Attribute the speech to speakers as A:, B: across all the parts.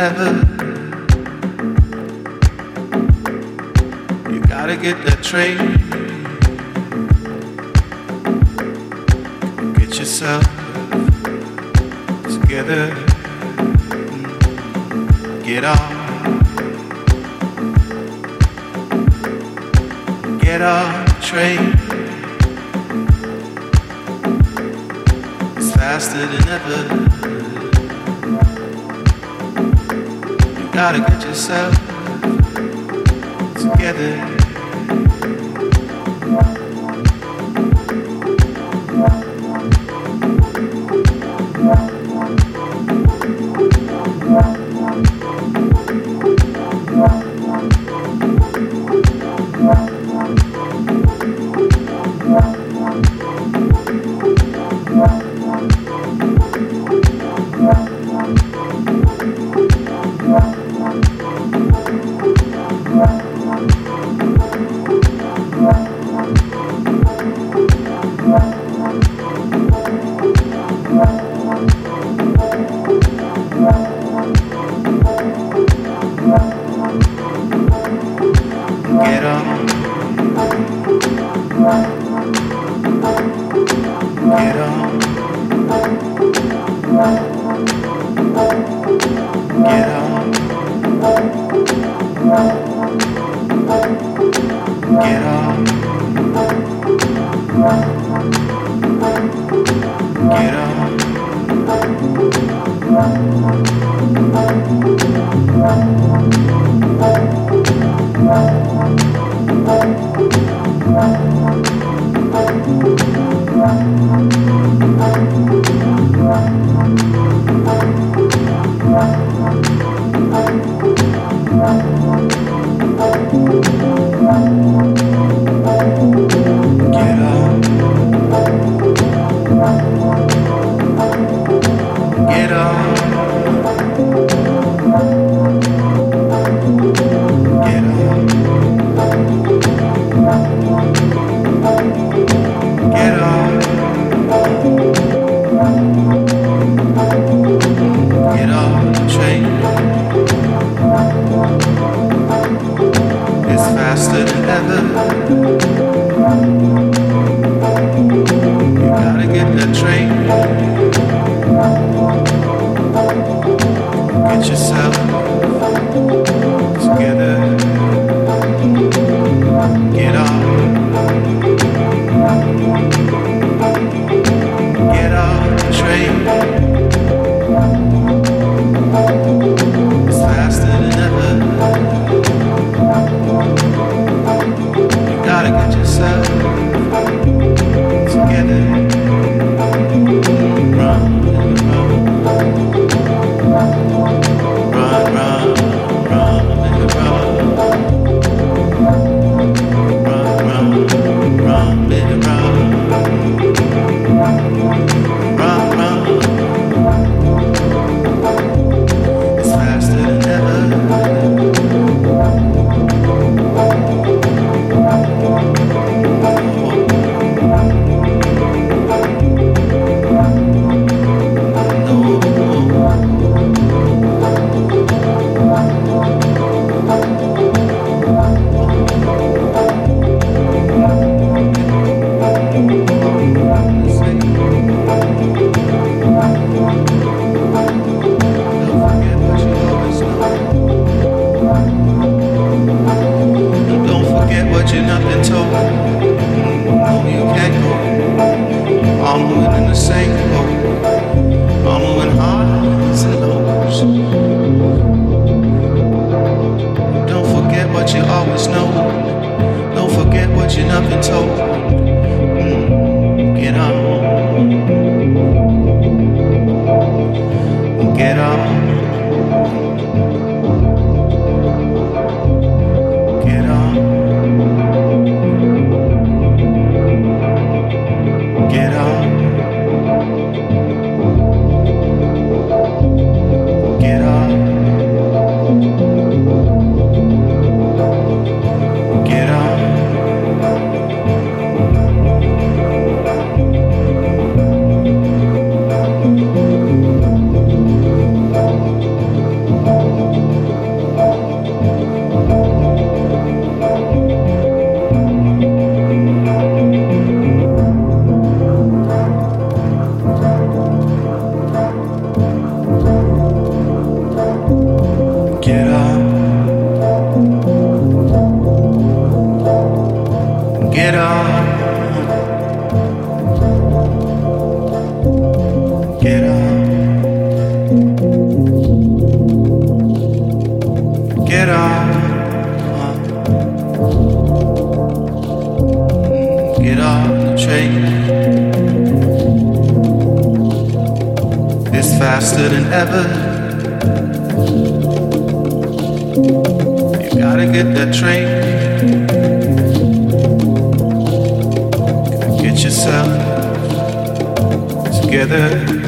A: forever. You gotta get that train. gotta get yourself together. what you've not been told. No, you can't go. I'm winning the same boat. I'm moving highs and lows. Don't forget what you always know. Don't forget what you've not been told. Yourself together.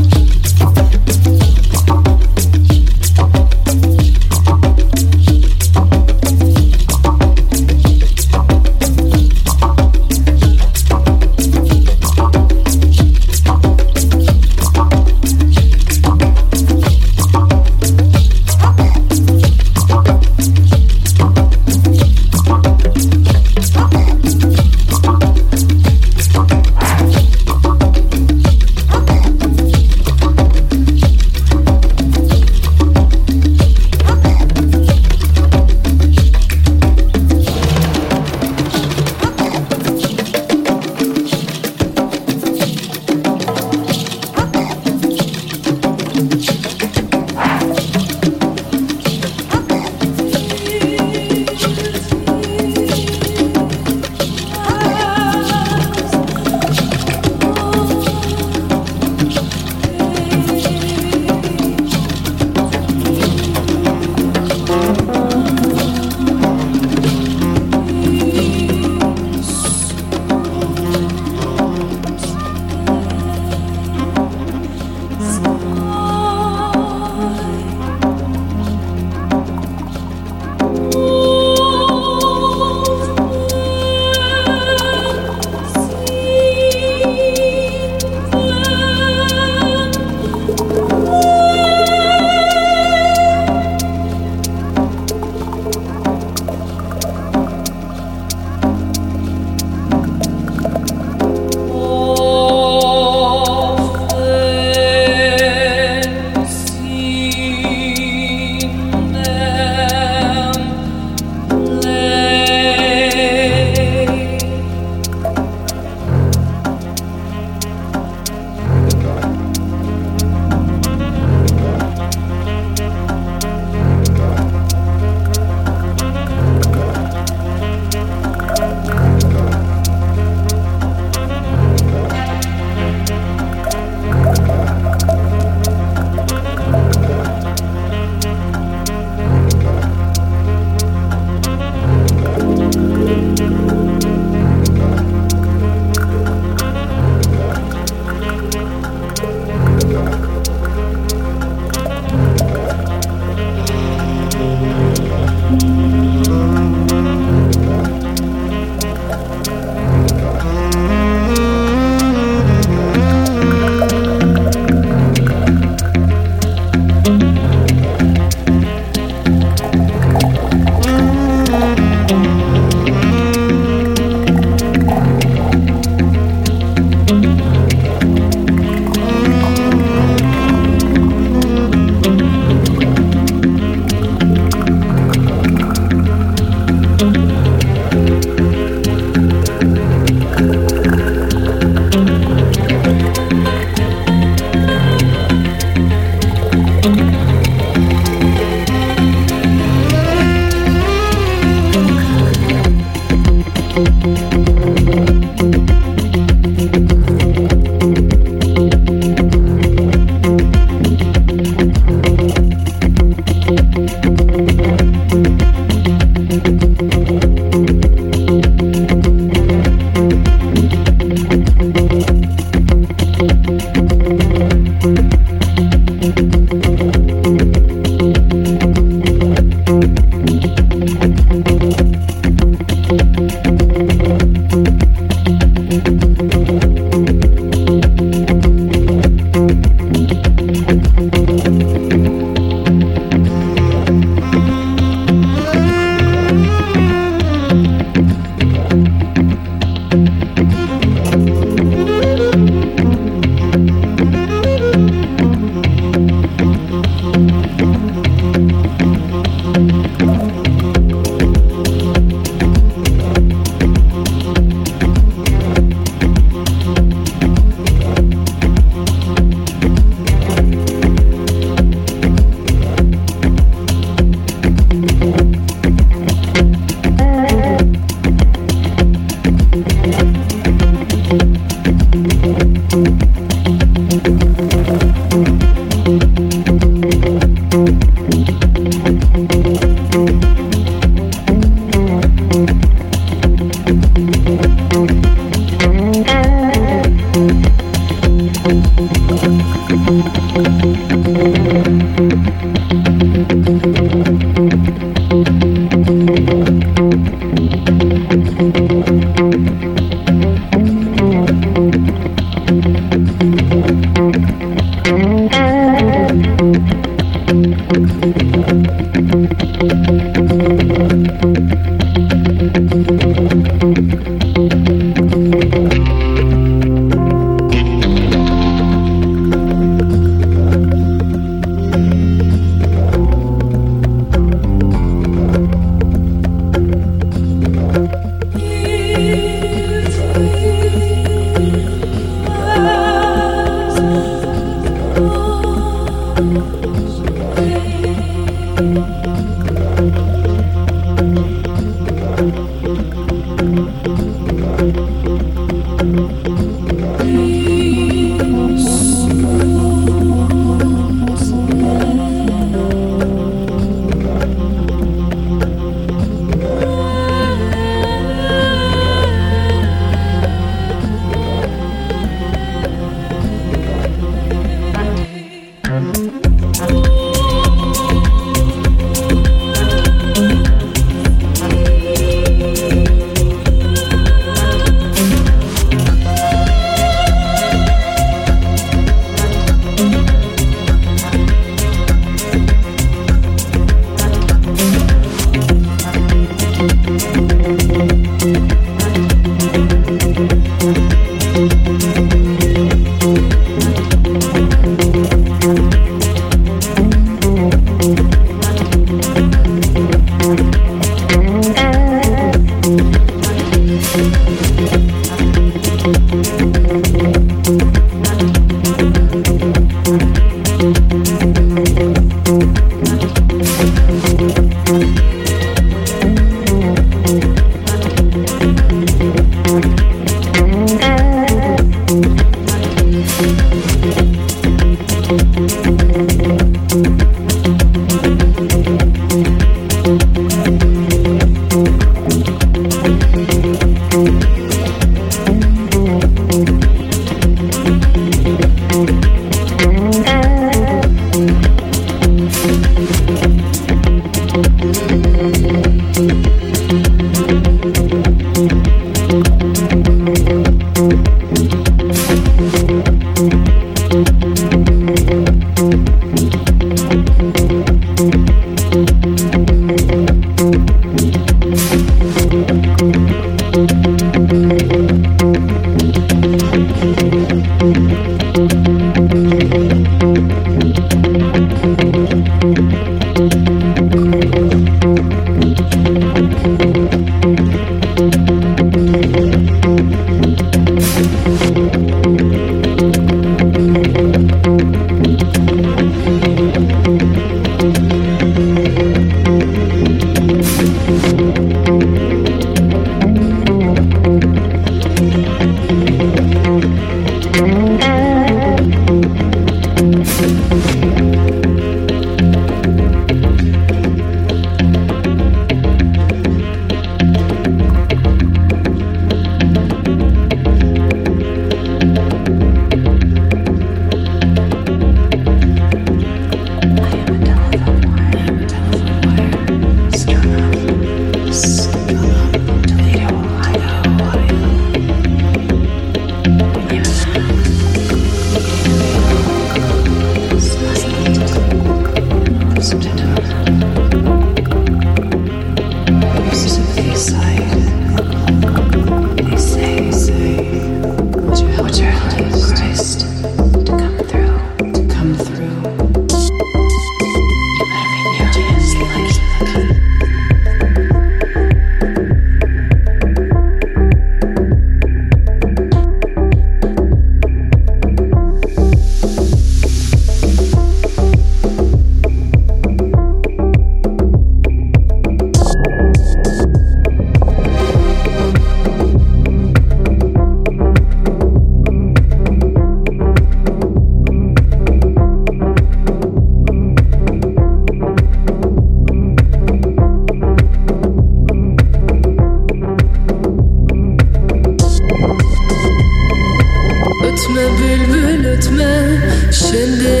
B: ötme bülbül ötme şenbe